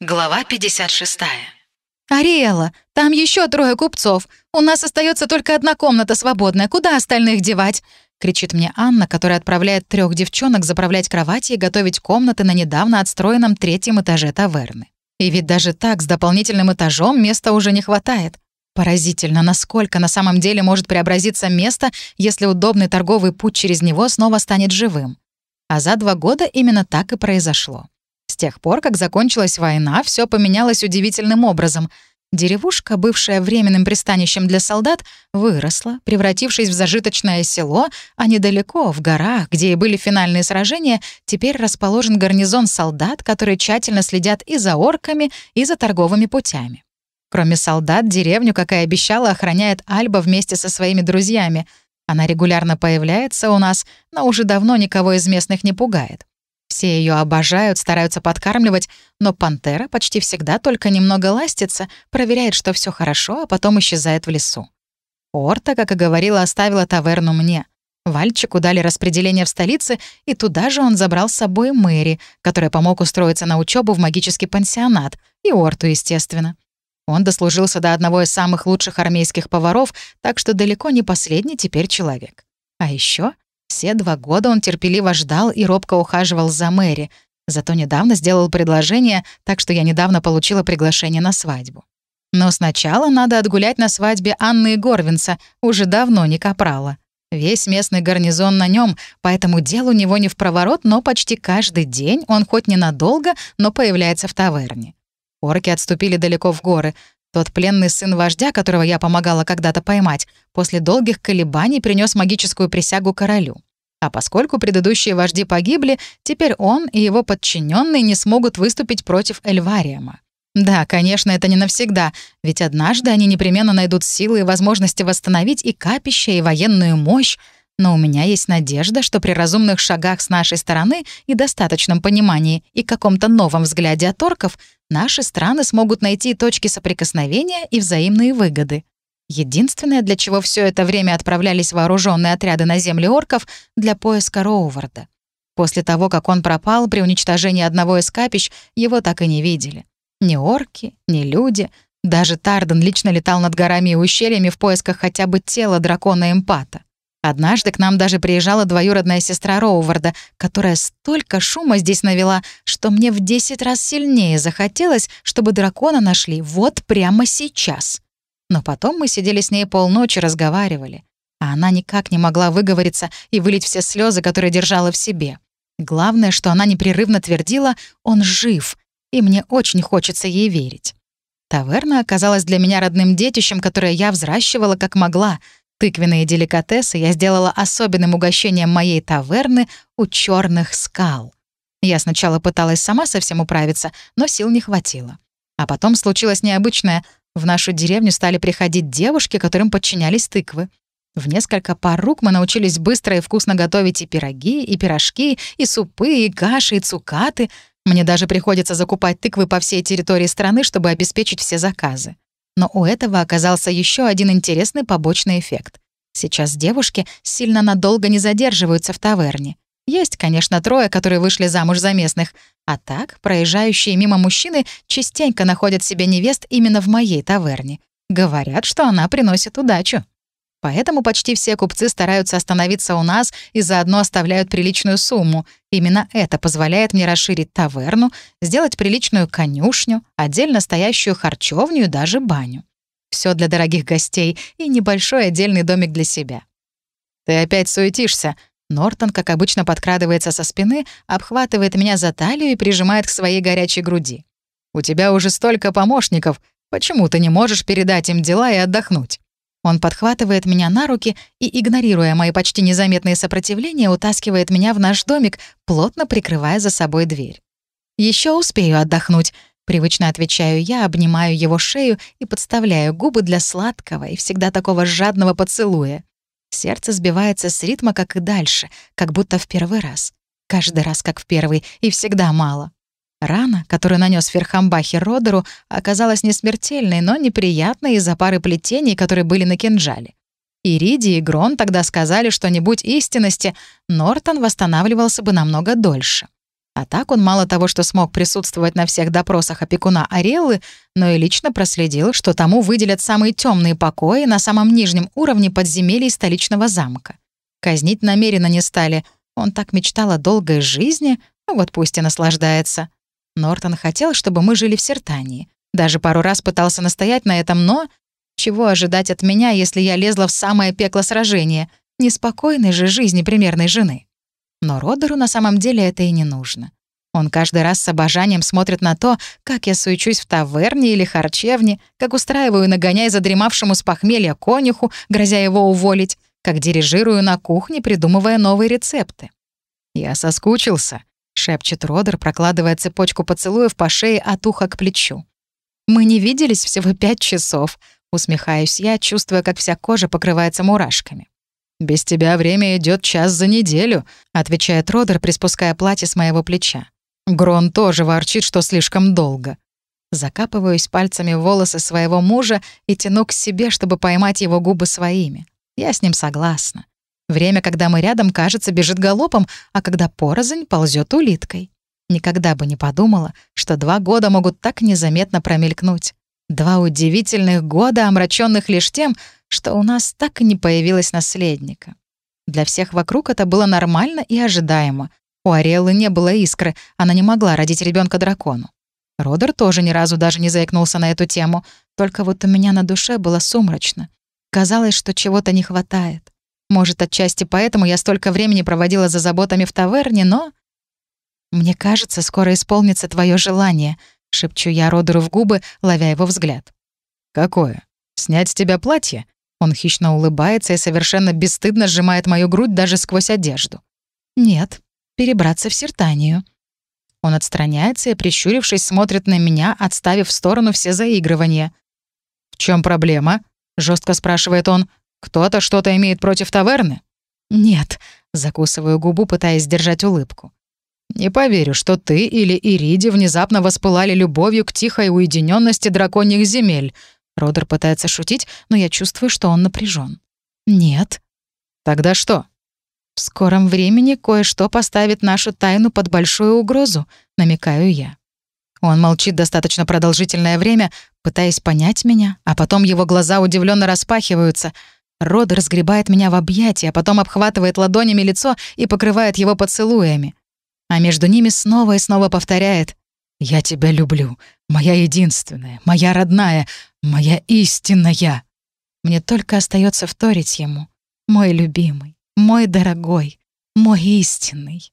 Глава 56. «Ариэла, там еще трое купцов. У нас остается только одна комната свободная. Куда остальных девать?» — кричит мне Анна, которая отправляет трех девчонок заправлять кровати и готовить комнаты на недавно отстроенном третьем этаже таверны. И ведь даже так, с дополнительным этажом, места уже не хватает. Поразительно, насколько на самом деле может преобразиться место, если удобный торговый путь через него снова станет живым. А за два года именно так и произошло тех пор, как закончилась война, все поменялось удивительным образом. Деревушка, бывшая временным пристанищем для солдат, выросла, превратившись в зажиточное село, а недалеко, в горах, где и были финальные сражения, теперь расположен гарнизон солдат, которые тщательно следят и за орками, и за торговыми путями. Кроме солдат, деревню, как и обещала, охраняет Альба вместе со своими друзьями. Она регулярно появляется у нас, но уже давно никого из местных не пугает. Все ее обожают, стараются подкармливать, но пантера почти всегда только немного ластится, проверяет, что все хорошо, а потом исчезает в лесу. Орта, как и говорила, оставила таверну мне. Вальчику дали распределение в столице, и туда же он забрал с собой Мэри, который помог устроиться на учебу в магический пансионат, и Орту, естественно. Он дослужился до одного из самых лучших армейских поваров, так что далеко не последний теперь человек. А еще все два года он терпеливо ждал и робко ухаживал за Мэри, зато недавно сделал предложение, так что я недавно получила приглашение на свадьбу. Но сначала надо отгулять на свадьбе Анны и Горвинца, уже давно не капрала. Весь местный гарнизон на нем, поэтому дел у него не в проворот, но почти каждый день он хоть ненадолго, но появляется в таверне. Орки отступили далеко в горы. Тот пленный сын вождя, которого я помогала когда-то поймать, после долгих колебаний принес магическую присягу королю. А поскольку предыдущие вожди погибли, теперь он и его подчиненные не смогут выступить против Эльвариема. Да, конечно, это не навсегда, ведь однажды они непременно найдут силы и возможности восстановить и капище, и военную мощь, но у меня есть надежда, что при разумных шагах с нашей стороны и достаточном понимании и каком-то новом взгляде от орков наши страны смогут найти точки соприкосновения и взаимные выгоды. Единственное, для чего все это время отправлялись вооруженные отряды на земли орков, для поиска Роуварда. После того, как он пропал при уничтожении одного из капищ, его так и не видели. Ни орки, ни люди. Даже Тарден лично летал над горами и ущельями в поисках хотя бы тела дракона-эмпата. Однажды к нам даже приезжала двоюродная сестра Роуварда, которая столько шума здесь навела, что мне в десять раз сильнее захотелось, чтобы дракона нашли вот прямо сейчас. Но потом мы сидели с ней полночи, разговаривали. А она никак не могла выговориться и вылить все слезы, которые держала в себе. Главное, что она непрерывно твердила «он жив», и мне очень хочется ей верить. Таверна оказалась для меня родным детищем, которое я взращивала как могла — Тыквенные деликатесы я сделала особенным угощением моей таверны у черных скал. Я сначала пыталась сама совсем управиться, но сил не хватило. А потом случилось необычное. В нашу деревню стали приходить девушки, которым подчинялись тыквы. В несколько пар рук мы научились быстро и вкусно готовить и пироги, и пирожки, и супы, и каши, и цукаты. Мне даже приходится закупать тыквы по всей территории страны, чтобы обеспечить все заказы. Но у этого оказался еще один интересный побочный эффект. Сейчас девушки сильно надолго не задерживаются в таверне. Есть, конечно, трое, которые вышли замуж за местных, а так проезжающие мимо мужчины частенько находят себе невест именно в моей таверне. Говорят, что она приносит удачу. Поэтому почти все купцы стараются остановиться у нас и заодно оставляют приличную сумму. Именно это позволяет мне расширить таверну, сделать приличную конюшню, отдельно стоящую харчевню и даже баню. Все для дорогих гостей и небольшой отдельный домик для себя. «Ты опять суетишься», Нортон, как обычно, подкрадывается со спины, обхватывает меня за талию и прижимает к своей горячей груди. «У тебя уже столько помощников. Почему ты не можешь передать им дела и отдохнуть?» Он подхватывает меня на руки и, игнорируя мои почти незаметные сопротивления, утаскивает меня в наш домик, плотно прикрывая за собой дверь. Еще успею отдохнуть», — привычно отвечаю я, обнимаю его шею и подставляю губы для сладкого и всегда такого жадного поцелуя. Сердце сбивается с ритма, как и дальше, как будто в первый раз. Каждый раз как в первый, и всегда мало. Рана, которую нанес Ферхамбахе Родеру, оказалась не смертельной, но неприятной из-за пары плетений, которые были на кинжале. Ириди и Грон тогда сказали, что не будь истинности, Нортон восстанавливался бы намного дольше. А так он мало того, что смог присутствовать на всех допросах опекуна Ареллы, но и лично проследил, что тому выделят самые темные покои на самом нижнем уровне подземелий столичного замка. Казнить намеренно не стали. Он так мечтал о долгой жизни, ну вот пусть и наслаждается. Нортон хотел, чтобы мы жили в Сертании. Даже пару раз пытался настоять на этом, но... Чего ожидать от меня, если я лезла в самое пекло сражения? Неспокойной же жизни примерной жены. Но Родеру на самом деле это и не нужно. Он каждый раз с обожанием смотрит на то, как я суечусь в таверне или харчевне, как устраиваю нагоняй задремавшему с похмелья конюху, грозя его уволить, как дирижирую на кухне, придумывая новые рецепты. «Я соскучился», — шепчет Родер, прокладывая цепочку поцелуев по шее от уха к плечу. «Мы не виделись всего пять часов», — усмехаюсь я, чувствуя, как вся кожа покрывается мурашками. «Без тебя время идет час за неделю», — отвечает Родер, приспуская платье с моего плеча. Грон тоже ворчит, что слишком долго. Закапываюсь пальцами в волосы своего мужа и тяну к себе, чтобы поймать его губы своими. Я с ним согласна. Время, когда мы рядом, кажется, бежит галопом, а когда порознь ползет улиткой. Никогда бы не подумала, что два года могут так незаметно промелькнуть. Два удивительных года, омраченных лишь тем, что у нас так и не появилось наследника. Для всех вокруг это было нормально и ожидаемо. У Ариэллы не было искры, она не могла родить ребенка дракону. Родер тоже ни разу даже не заикнулся на эту тему, только вот у меня на душе было сумрачно. Казалось, что чего-то не хватает. Может, отчасти поэтому я столько времени проводила за заботами в таверне, но... «Мне кажется, скоро исполнится твое желание», — шепчу я Родеру в губы, ловя его взгляд. «Какое? Снять с тебя платье?» Он хищно улыбается и совершенно бесстыдно сжимает мою грудь даже сквозь одежду. «Нет, перебраться в Сертанию». Он отстраняется и, прищурившись, смотрит на меня, отставив в сторону все заигрывания. «В чем проблема?» — жестко спрашивает он. «Кто-то что-то имеет против таверны?» «Нет», — закусываю губу, пытаясь сдержать улыбку. «Не поверю, что ты или Ириди внезапно воспылали любовью к тихой уединенности драконьих земель», Родер пытается шутить, но я чувствую, что он напряжен. «Нет». «Тогда что?» «В скором времени кое-что поставит нашу тайну под большую угрозу», — намекаю я. Он молчит достаточно продолжительное время, пытаясь понять меня, а потом его глаза удивленно распахиваются. Род разгребает меня в объятия, потом обхватывает ладонями лицо и покрывает его поцелуями. А между ними снова и снова повторяет «Я тебя люблю, моя единственная, моя родная, моя истинная. Мне только остается вторить ему. Мой любимый, мой дорогой, мой истинный.